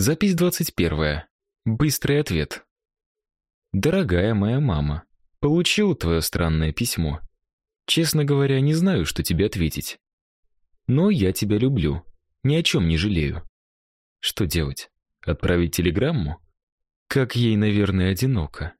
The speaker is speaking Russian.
Запись 21. Быстрый ответ. Дорогая моя мама, получил твое странное письмо. Честно говоря, не знаю, что тебе ответить. Но я тебя люблю. Ни о чем не жалею. Что делать? Отправить телеграмму? Как ей, наверное, одиноко.